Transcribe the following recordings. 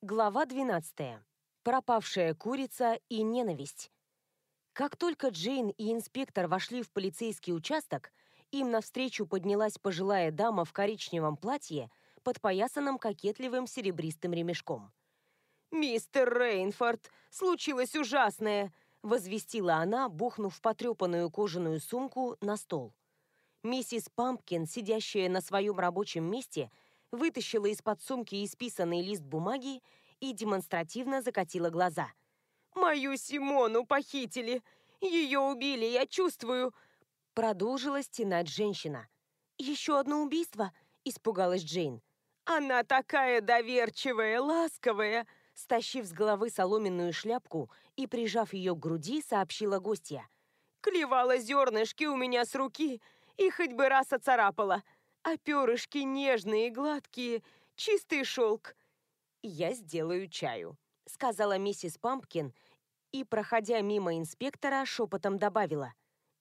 Глава 12. Пропавшая курица и ненависть. Как только Джейн и инспектор вошли в полицейский участок, им навстречу поднялась пожилая дама в коричневом платье, подпоясанном кокетливым серебристым ремешком. «Мистер Рейнфорд, случилось ужасное!» — возвестила она, бухнув потрепанную кожаную сумку на стол. Миссис Пампкин, сидящая на своем рабочем месте, — вытащила из-под сумки исписанный лист бумаги и демонстративно закатила глаза. «Мою Симону похитили! Ее убили, я чувствую!» Продолжила стенать женщина. «Еще одно убийство?» – испугалась Джейн. «Она такая доверчивая, ласковая!» Стащив с головы соломенную шляпку и прижав ее к груди, сообщила гостья. «Клевала зернышки у меня с руки и хоть бы раз оцарапала а перышки нежные, гладкие, чистый шелк. «Я сделаю чаю», — сказала миссис Пампкин и, проходя мимо инспектора, шепотом добавила.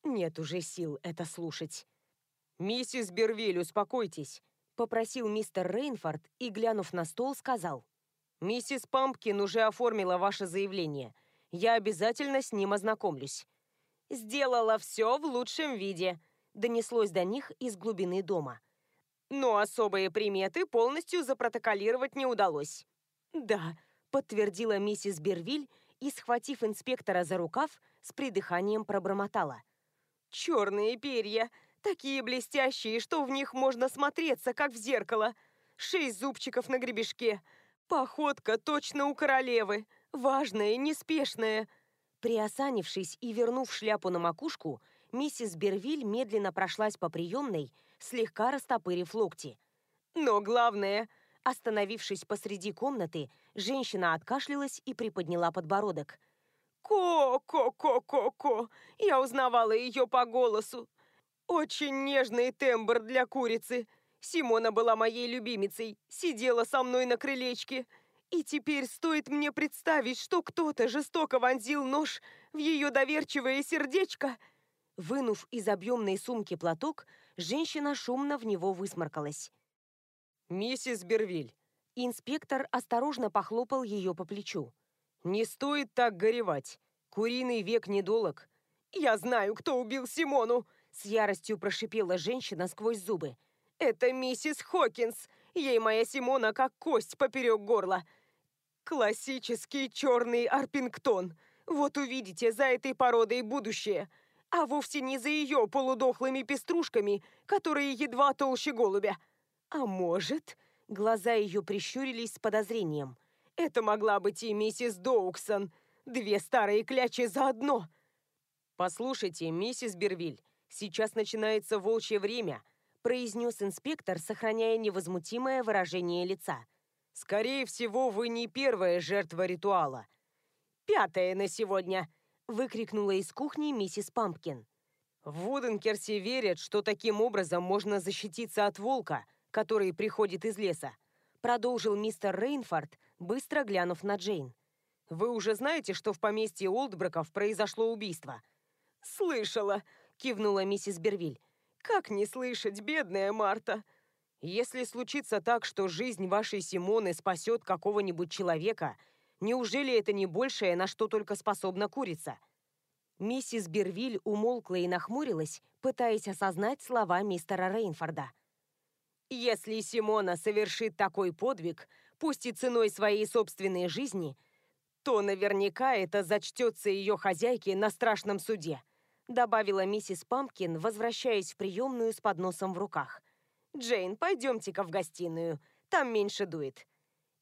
«Нет уже сил это слушать». «Миссис Бервиль, успокойтесь», — попросил мистер Рейнфорд и, глянув на стол, сказал. «Миссис Пампкин уже оформила ваше заявление. Я обязательно с ним ознакомлюсь». «Сделала все в лучшем виде», — донеслось до них из глубины дома но особые приметы полностью запротоколировать не удалось. «Да», — подтвердила миссис Бервиль и, схватив инспектора за рукав, с придыханием пробормотала. «Черные перья, такие блестящие, что в них можно смотреться, как в зеркало. Шесть зубчиков на гребешке. Походка точно у королевы, важная, неспешная». Приосанившись и вернув шляпу на макушку, миссис Бервиль медленно прошлась по приемной, слегка растопырив локти. «Но главное...» Остановившись посреди комнаты, женщина откашлялась и приподняла подбородок. «Ко-ко-ко-ко-ко! Я узнавала ее по голосу. Очень нежный тембр для курицы. Симона была моей любимицей, сидела со мной на крылечке. И теперь стоит мне представить, что кто-то жестоко вонзил нож в ее доверчивое сердечко...» Вынув из объемной сумки платок, женщина шумно в него высморкалась. «Миссис Бервиль!» Инспектор осторожно похлопал ее по плечу. «Не стоит так горевать. Куриный век недолог». «Я знаю, кто убил Симону!» С яростью прошипела женщина сквозь зубы. «Это миссис Хокинс! Ей моя Симона как кость поперек горла!» «Классический черный Арпингтон! Вот увидите, за этой породой будущее!» А вовсе не за ее полудохлыми пеструшками, которые едва толще голубя. А может, глаза ее прищурились с подозрением. Это могла быть и миссис Доуксон. Две старые клячи заодно. «Послушайте, миссис Бервиль, сейчас начинается волчье время», произнес инспектор, сохраняя невозмутимое выражение лица. «Скорее всего, вы не первая жертва ритуала». «Пятая на сегодня», выкрикнула из кухни миссис Пампкин. В Уденкерсе верят, что таким образом можно защититься от волка, который приходит из леса, продолжил мистер Рейнфорд, быстро глянув на Джейн. Вы уже знаете, что в поместье Олдброков произошло убийство? Слышала, кивнула миссис Бервиль. Как не слышать, бедная Марта? Если случится так, что жизнь вашей Симоны спасет какого-нибудь человека, Неужели это не большее, на что только способна курица? Миссис Бервиль умолкла и нахмурилась, пытаясь осознать слова мистера Рейнфорда. «Если Симона совершит такой подвиг, пусть и ценой своей собственной жизни, то наверняка это зачтется ее хозяйке на страшном суде», добавила миссис Пампкин, возвращаясь в приемную с подносом в руках. «Джейн, пойдемте-ка в гостиную, там меньше дует.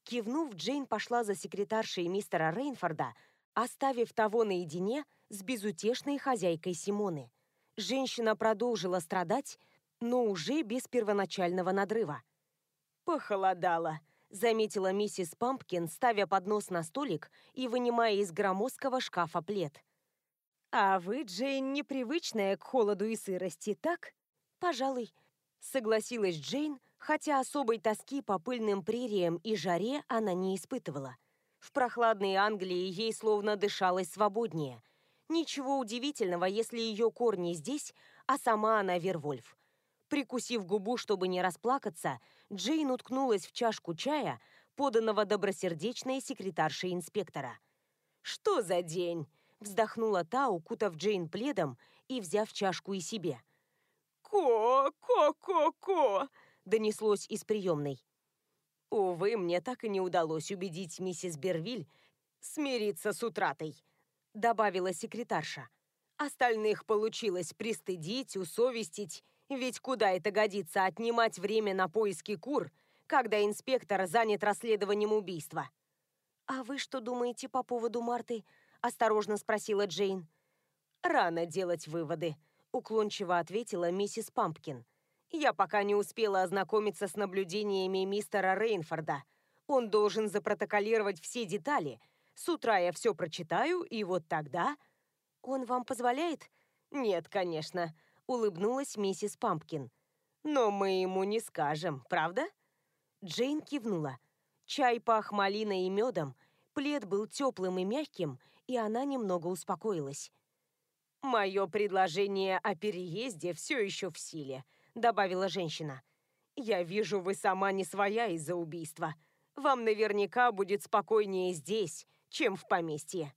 Кивнув, Джейн пошла за секретаршей мистера Рейнфорда, оставив того наедине с безутешной хозяйкой Симоны. Женщина продолжила страдать, но уже без первоначального надрыва. «Похолодало», — заметила миссис Пампкин, ставя поднос на столик и вынимая из громоздкого шкафа плед. «А вы, Джейн, непривычная к холоду и сырости, так?» «Пожалуй», — согласилась Джейн, хотя особой тоски по пыльным прериям и жаре она не испытывала. В прохладной Англии ей словно дышалось свободнее. Ничего удивительного, если ее корни здесь, а сама она Вервольф. Прикусив губу, чтобы не расплакаться, Джейн уткнулась в чашку чая, поданного добросердечной секретаршей инспектора. «Что за день?» – вздохнула та, укутав Джейн пледом и взяв чашку и себе. «Ко-ко-ко-ко!» – донеслось из приемной. «Увы, мне так и не удалось убедить миссис Бервиль смириться с утратой», – добавила секретарша. «Остальных получилось пристыдить, усовестить, ведь куда это годится отнимать время на поиски кур, когда инспектор занят расследованием убийства?» «А вы что думаете по поводу Марты?» – осторожно спросила Джейн. «Рано делать выводы», – уклончиво ответила миссис Пампкин. «Я пока не успела ознакомиться с наблюдениями мистера Рейнфорда. Он должен запротоколировать все детали. С утра я все прочитаю, и вот тогда...» «Он вам позволяет?» «Нет, конечно», – улыбнулась миссис Пампкин. «Но мы ему не скажем, правда?» Джейн кивнула. Чай пах малиной и медом, плед был теплым и мягким, и она немного успокоилась. «Мое предложение о переезде все еще в силе», — добавила женщина. «Я вижу, вы сама не своя из-за убийства. Вам наверняка будет спокойнее здесь, чем в поместье».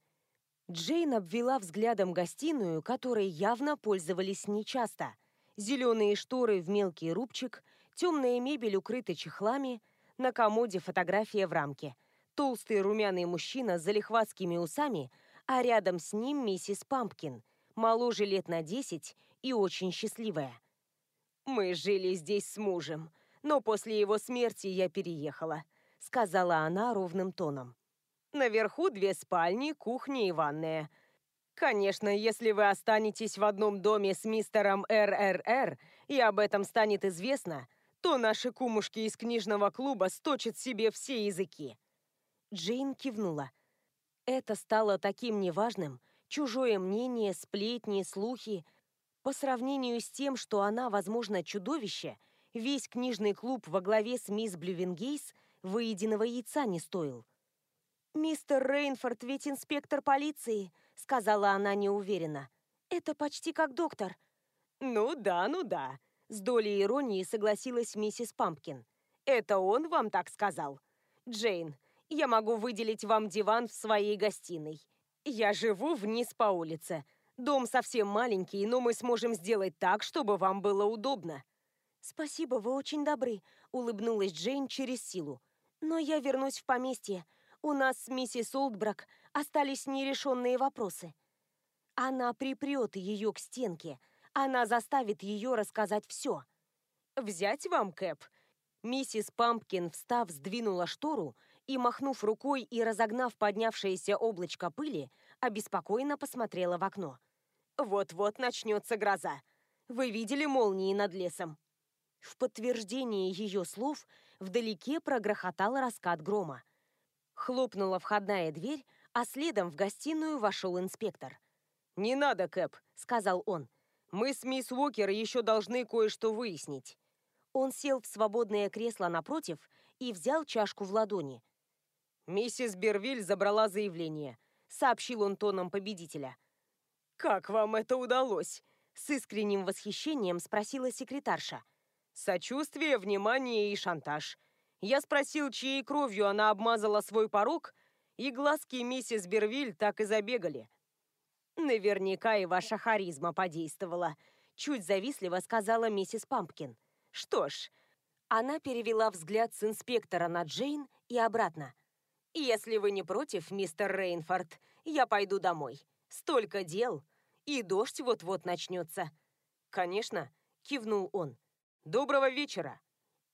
Джейн обвела взглядом гостиную, которой явно пользовались нечасто. Зеленые шторы в мелкий рубчик, темная мебель укрыта чехлами, на комоде фотография в рамке. Толстый румяный мужчина с залихватскими усами, а рядом с ним миссис Пампкин, моложе лет на десять и очень счастливая. «Мы жили здесь с мужем, но после его смерти я переехала», сказала она ровным тоном. «Наверху две спальни, кухня и ванная. Конечно, если вы останетесь в одном доме с мистером РРР, и об этом станет известно, то наши кумушки из книжного клуба сточат себе все языки». Джейн кивнула. Это стало таким неважным, чужое мнение, сплетни, слухи. По сравнению с тем, что она, возможно, чудовище, весь книжный клуб во главе с мисс Блювенгейс выеденного яйца не стоил. «Мистер Рейнфорд ведь инспектор полиции», — сказала она неуверенно. «Это почти как доктор». «Ну да, ну да», с долей иронии согласилась миссис Пампкин. «Это он вам так сказал? Джейн, я могу выделить вам диван в своей гостиной. Я живу вниз по улице. Дом совсем маленький, но мы сможем сделать так, чтобы вам было удобно». «Спасибо, вы очень добры», — улыбнулась Джейн через силу. «Но я вернусь в поместье. У нас с миссис Олдбрак остались нерешенные вопросы». Она припрет ее к стенке, она заставит ее рассказать все. «Взять вам, Кэп?» Миссис Пампкин, встав, сдвинула штору и, махнув рукой и разогнав поднявшееся облачко пыли, обеспокоенно посмотрела в окно. «Вот-вот начнется гроза. Вы видели молнии над лесом?» В подтверждение ее слов вдалеке прогрохотал раскат грома. Хлопнула входная дверь, а следом в гостиную вошел инспектор. «Не надо, Кэп», — сказал он. Мы с мисс Уокер еще должны кое-что выяснить». Он сел в свободное кресло напротив и взял чашку в ладони. «Миссис Бервиль забрала заявление», — сообщил он тоном победителя. «Как вам это удалось?» — с искренним восхищением спросила секретарша. «Сочувствие, внимание и шантаж. Я спросил, чьей кровью она обмазала свой порог, и глазки миссис Бервиль так и забегали. «Наверняка и ваша харизма подействовала», — чуть завистливо сказала миссис Пампкин. «Что ж...» Она перевела взгляд с инспектора на Джейн и обратно. «Если вы не против, мистер Рейнфорд, я пойду домой. Столько дел, и дождь вот-вот начнется». «Конечно», — кивнул он. «Доброго вечера».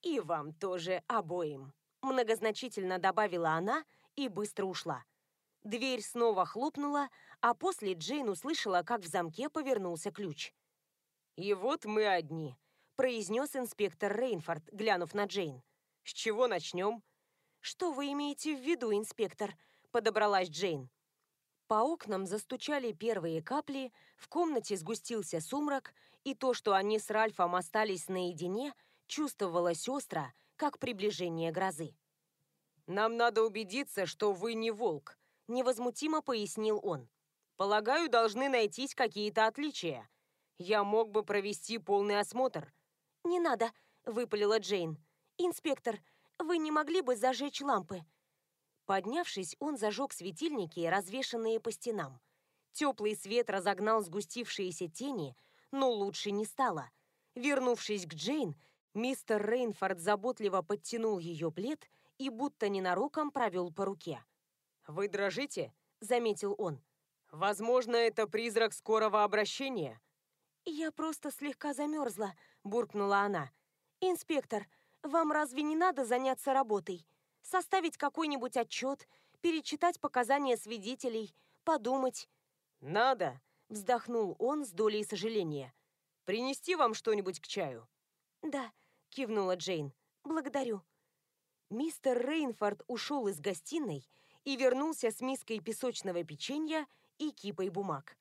«И вам тоже обоим», — многозначительно добавила она и быстро ушла. Дверь снова хлопнула, а после Джейн услышала, как в замке повернулся ключ. «И вот мы одни», — произнес инспектор Рейнфорд, глянув на Джейн. «С чего начнем?» «Что вы имеете в виду, инспектор?» — подобралась Джейн. По окнам застучали первые капли, в комнате сгустился сумрак, и то, что они с Ральфом остались наедине, чувствовалось остро, как приближение грозы. «Нам надо убедиться, что вы не волк», невозмутимо пояснил он. «Полагаю, должны найтись какие-то отличия. Я мог бы провести полный осмотр». «Не надо», — выпалила Джейн. «Инспектор, Вы не могли бы зажечь лампы?» Поднявшись, он зажег светильники, развешанные по стенам. Теплый свет разогнал сгустившиеся тени, но лучше не стало. Вернувшись к Джейн, мистер Рейнфорд заботливо подтянул ее плед и будто ненароком провел по руке. «Вы дрожите?» — заметил он. «Возможно, это призрак скорого обращения?» «Я просто слегка замерзла», — буркнула она. «Инспектор, вам разве не надо заняться работой? Составить какой-нибудь отчет, перечитать показания свидетелей, подумать?» «Надо», — вздохнул он с долей сожаления. «Принести вам что-нибудь к чаю?» «Да», — кивнула Джейн. «Благодарю». Мистер Рейнфорд ушел из гостиной и вернулся с миской песочного печенья и кипой бумаг.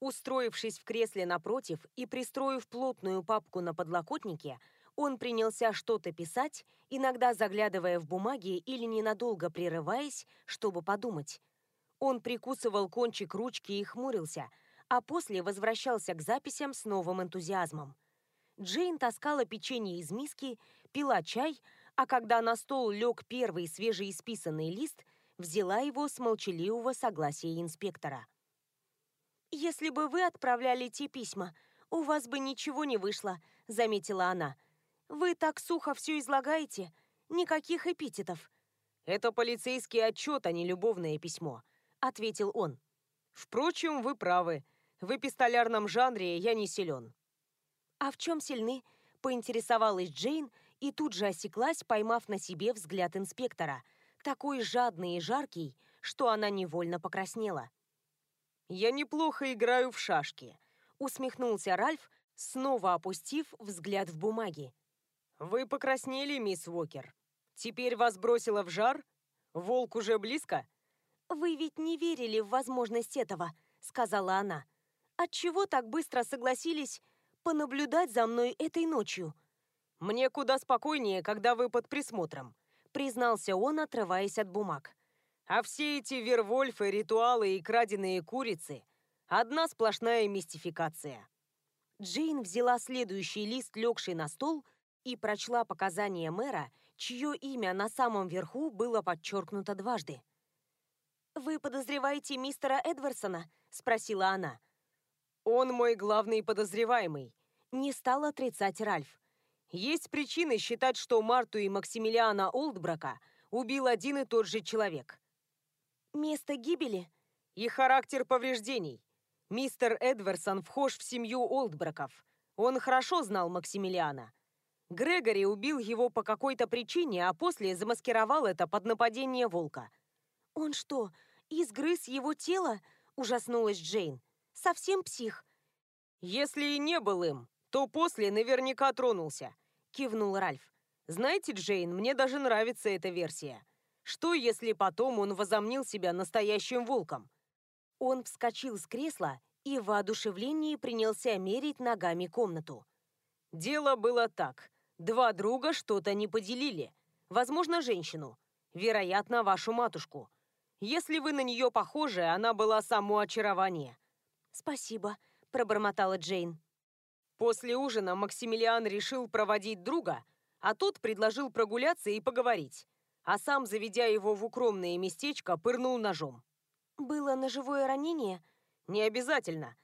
Устроившись в кресле напротив и пристроив плотную папку на подлокотнике, он принялся что-то писать, иногда заглядывая в бумаги или ненадолго прерываясь, чтобы подумать. Он прикусывал кончик ручки и хмурился, а после возвращался к записям с новым энтузиазмом. Джейн таскала печенье из миски, пила чай, а когда на стол лег первый свежеисписанный лист, взяла его с молчаливого согласия инспектора. «Если бы вы отправляли те письма, у вас бы ничего не вышло», — заметила она. «Вы так сухо все излагаете, никаких эпитетов». «Это полицейский отчет, а не любовное письмо», — ответил он. «Впрочем, вы правы. В эпистолярном жанре я не силен». «А в чем сильны?» — поинтересовалась Джейн и тут же осеклась, поймав на себе взгляд инспектора, такой жадный и жаркий, что она невольно покраснела. «Я неплохо играю в шашки», — усмехнулся Ральф, снова опустив взгляд в бумаги. «Вы покраснели, мисс Уокер. Теперь вас бросило в жар? Волк уже близко?» «Вы ведь не верили в возможность этого», — сказала она. «Отчего так быстро согласились понаблюдать за мной этой ночью?» «Мне куда спокойнее, когда вы под присмотром», — признался он, отрываясь от бумаг. А все эти вервольфы, ритуалы и краденые курицы – одна сплошная мистификация. Джейн взяла следующий лист, легший на стол, и прочла показания мэра, чье имя на самом верху было подчеркнуто дважды. «Вы подозреваете мистера Эдварсона?» – спросила она. «Он мой главный подозреваемый», – не стал отрицать Ральф. «Есть причины считать, что Марту и Максимилиана Олдбрака убил один и тот же человек. Место гибели? И характер повреждений. Мистер Эдварсон вхож в семью Олдбраков. Он хорошо знал Максимилиана. Грегори убил его по какой-то причине, а после замаскировал это под нападение волка. «Он что, изгрыз его тело?» – ужаснулась Джейн. «Совсем псих?» «Если и не был им, то после наверняка тронулся», – кивнул Ральф. «Знаете, Джейн, мне даже нравится эта версия. Что, если потом он возомнил себя настоящим волком? Он вскочил с кресла и в воодушевлении принялся мерить ногами комнату. Дело было так. Два друга что-то не поделили. Возможно, женщину. Вероятно, вашу матушку. Если вы на нее похожи, она была само очарование. «Спасибо», — пробормотала Джейн. После ужина Максимилиан решил проводить друга, а тот предложил прогуляться и поговорить а сам, заведя его в укромное местечко, пырнул ножом. «Было ножевое ранение?» «Не обязательно.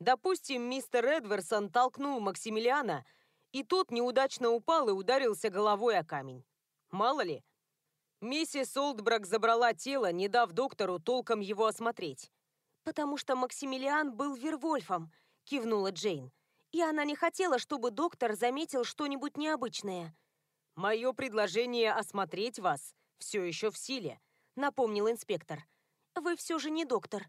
Допустим, мистер Эдверсон толкнул Максимилиана, и тот неудачно упал и ударился головой о камень. Мало ли. Миссис Олдбрак забрала тело, не дав доктору толком его осмотреть. «Потому что Максимилиан был Вервольфом», — кивнула Джейн. «И она не хотела, чтобы доктор заметил что-нибудь необычное». «Мое предложение осмотреть вас все еще в силе», — напомнил инспектор. «Вы все же не доктор».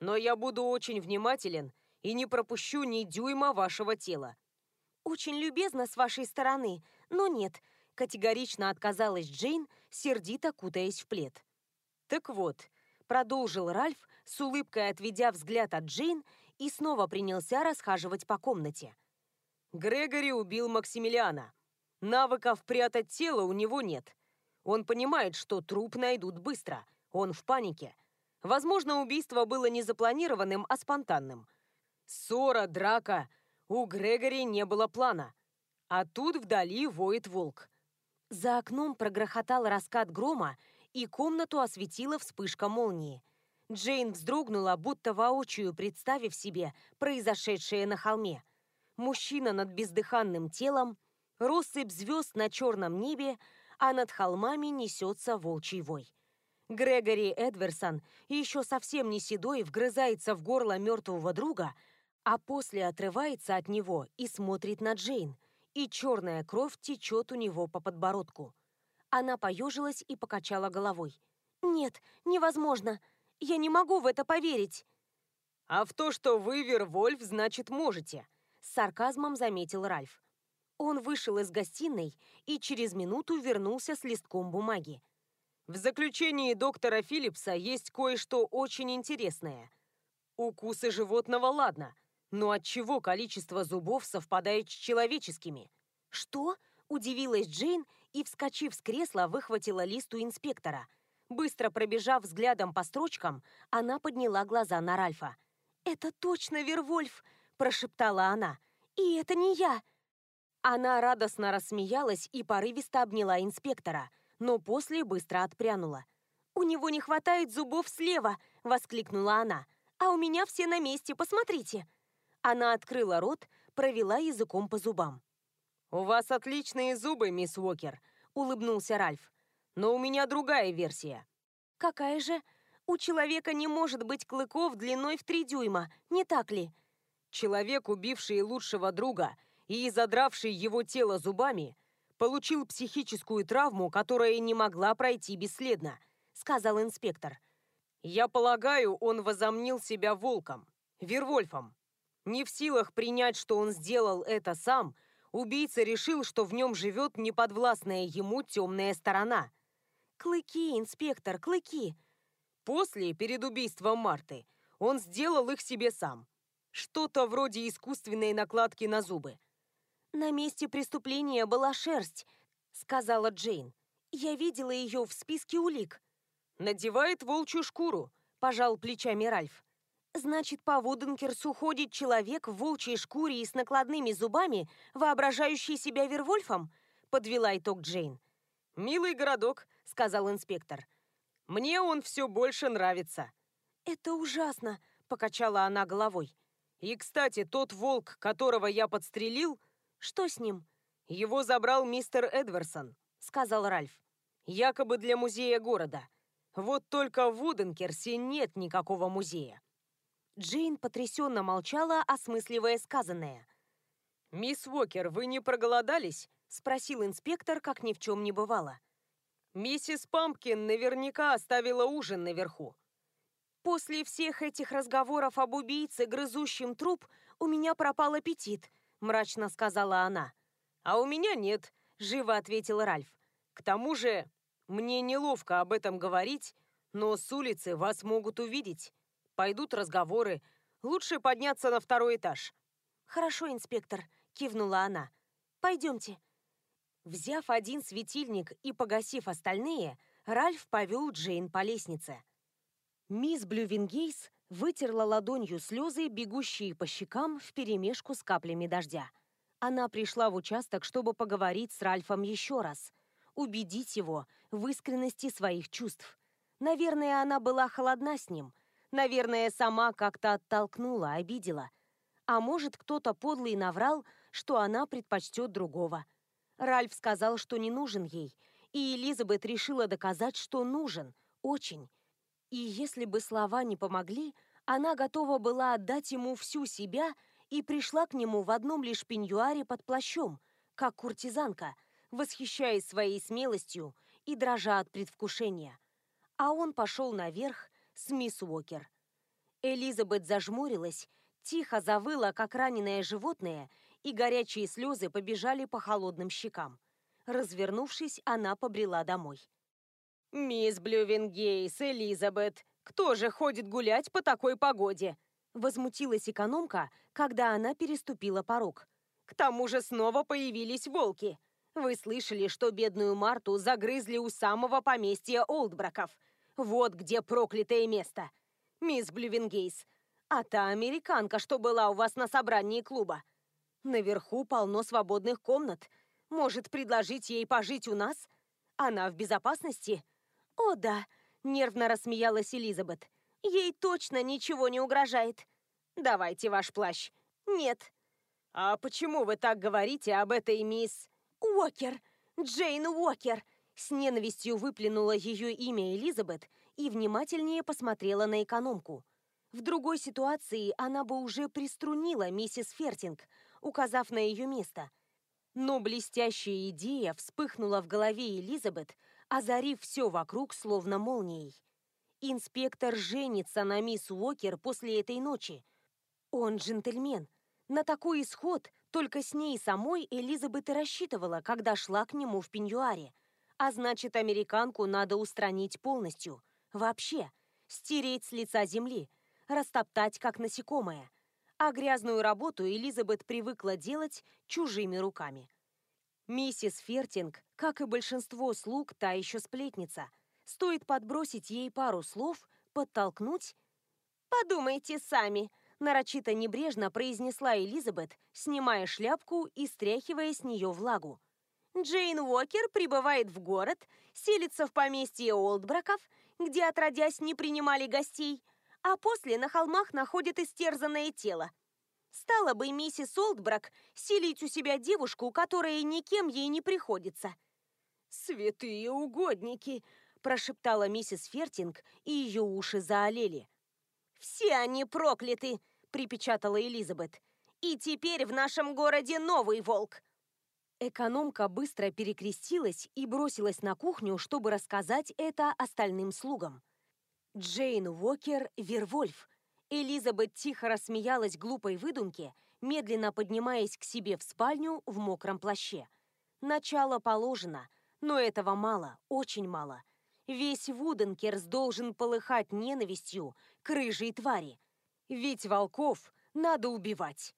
«Но я буду очень внимателен и не пропущу ни дюйма вашего тела». «Очень любезно с вашей стороны, но нет», — категорично отказалась Джейн, сердито кутаясь в плед. «Так вот», — продолжил Ральф, с улыбкой отведя взгляд от Джейн и снова принялся расхаживать по комнате. Грегори убил Максимилиана. Навыков прятать тело у него нет. Он понимает, что труп найдут быстро. Он в панике. Возможно, убийство было не запланированным, а спонтанным. Ссора, драка. У Грегори не было плана. А тут вдали воет волк. За окном прогрохотал раскат грома, и комнату осветила вспышка молнии. Джейн вздрогнула, будто воочию представив себе произошедшее на холме. Мужчина над бездыханным телом, россыпь звезд на черном небе, а над холмами несется волчий вой. Грегори Эдверсон, еще совсем не седой, вгрызается в горло мертвого друга, а после отрывается от него и смотрит на Джейн, и черная кровь течет у него по подбородку. Она поежилась и покачала головой. «Нет, невозможно. Я не могу в это поверить». «А в то, что вы Вервольф, значит, можете», — с сарказмом заметил Ральф. Он вышел из гостиной и через минуту вернулся с листком бумаги. В заключении доктора Филлипса есть кое-что очень интересное. Укусы животного ладно, но от чего количество зубов совпадает с человеческими? Что? Удивилась Джейн и, вскочив с кресла, выхватила лист у инспектора. Быстро пробежав взглядом по строчкам, она подняла глаза на Ральфа. «Это точно Вервольф!» – прошептала она. «И это не я!» Она радостно рассмеялась и порывисто обняла инспектора – но после быстро отпрянула. «У него не хватает зубов слева!» – воскликнула она. «А у меня все на месте, посмотрите!» Она открыла рот, провела языком по зубам. «У вас отличные зубы, мисс Уокер», – улыбнулся Ральф. «Но у меня другая версия». «Какая же? У человека не может быть клыков длиной в три дюйма, не так ли?» Человек, убивший лучшего друга и задравший его тело зубами, получил психическую травму, которая не могла пройти бесследно», — сказал инспектор. «Я полагаю, он возомнил себя волком, Вервольфом. Не в силах принять, что он сделал это сам, убийца решил, что в нем живет неподвластная ему темная сторона». «Клыки, инспектор, клыки!» После, перед убийством Марты, он сделал их себе сам. Что-то вроде искусственной накладки на зубы. «На месте преступления была шерсть», — сказала Джейн. «Я видела ее в списке улик». «Надевает волчью шкуру», — пожал плечами Ральф. «Значит, по Вуденкерсу ходит человек в волчьей шкуре и с накладными зубами, воображающий себя Вервольфом?» — подвела итог Джейн. «Милый городок», — сказал инспектор. «Мне он все больше нравится». «Это ужасно», — покачала она головой. «И, кстати, тот волк, которого я подстрелил, «Что с ним?» «Его забрал мистер Эдварсон», — сказал Ральф. «Якобы для музея города. Вот только в Вуденкерсе нет никакого музея». Джейн потрясенно молчала, осмысливая сказанное. «Мисс Уокер, вы не проголодались?» — спросил инспектор, как ни в чем не бывало. «Миссис Пампкин наверняка оставила ужин наверху». «После всех этих разговоров об убийце, грызущем труп, у меня пропал аппетит», – мрачно сказала она. «А у меня нет», – живо ответил Ральф. «К тому же, мне неловко об этом говорить, но с улицы вас могут увидеть. Пойдут разговоры. Лучше подняться на второй этаж». «Хорошо, инспектор», – кивнула она. «Пойдемте». Взяв один светильник и погасив остальные, Ральф повел Джейн по лестнице. Мисс Блювингейс вытерла ладонью слезы, бегущие по щекам вперемешку с каплями дождя. Она пришла в участок, чтобы поговорить с Ральфом еще раз, убедить его в искренности своих чувств. Наверное, она была холодна с ним. Наверное, сама как-то оттолкнула, обидела. А может, кто-то подлый наврал, что она предпочтет другого. Ральф сказал, что не нужен ей, и Элизабет решила доказать, что нужен, очень. И если бы слова не помогли, она готова была отдать ему всю себя и пришла к нему в одном лишь пеньюаре под плащом, как куртизанка, восхищаясь своей смелостью и дрожа от предвкушения. А он пошел наверх с мисс Уокер. Элизабет зажмурилась, тихо завыла, как раненое животное, и горячие слезы побежали по холодным щекам. Развернувшись, она побрела домой. «Мисс Блювенгейс, Элизабет, кто же ходит гулять по такой погоде?» Возмутилась экономка, когда она переступила порог. «К тому же снова появились волки. Вы слышали, что бедную Марту загрызли у самого поместья Олдбраков. Вот где проклятое место. Мисс Блювенгейс, а та американка, что была у вас на собрании клуба. Наверху полно свободных комнат. Может, предложить ей пожить у нас? Она в безопасности? О, да, нервно рассмеялась Элизабет. Ей точно ничего не угрожает. Давайте ваш плащ. Нет. А почему вы так говорите об этой мисс... Уокер! Джейн Уокер! С ненавистью выплюнула ее имя Элизабет и внимательнее посмотрела на экономку. В другой ситуации она бы уже приструнила миссис Фертинг, указав на ее место. Но блестящая идея вспыхнула в голове Элизабет, озарив все вокруг словно молнией. Инспектор женится на мисс Уокер после этой ночи. Он джентльмен. На такой исход только с ней самой Элизабет и рассчитывала, когда шла к нему в пеньюаре. А значит, американку надо устранить полностью. Вообще. Стереть с лица земли растоптать как насекомое, а грязную работу Элизабет привыкла делать чужими руками. Миссис Фертинг, как и большинство слуг, та еще сплетница. Стоит подбросить ей пару слов, подтолкнуть. «Подумайте сами», – нарочито небрежно произнесла Элизабет, снимая шляпку и стряхивая с нее влагу. Джейн Уокер прибывает в город, селится в поместье Олдбраков, где отродясь не принимали гостей – а после на холмах находят истерзанное тело. Стала бы миссис Олдбрак селить у себя девушку, которая никем ей не приходится. «Святые угодники!» – прошептала миссис Фертинг, и ее уши заолели. «Все они прокляты!» – припечатала Элизабет. «И теперь в нашем городе новый волк!» Экономка быстро перекрестилась и бросилась на кухню, чтобы рассказать это остальным слугам. Джейн Уокер – Вервольф. Элизабет тихо рассмеялась глупой выдумке, медленно поднимаясь к себе в спальню в мокром плаще. Начало положено, но этого мало, очень мало. Весь Вуденкерс должен полыхать ненавистью к рыжей твари. Ведь волков надо убивать.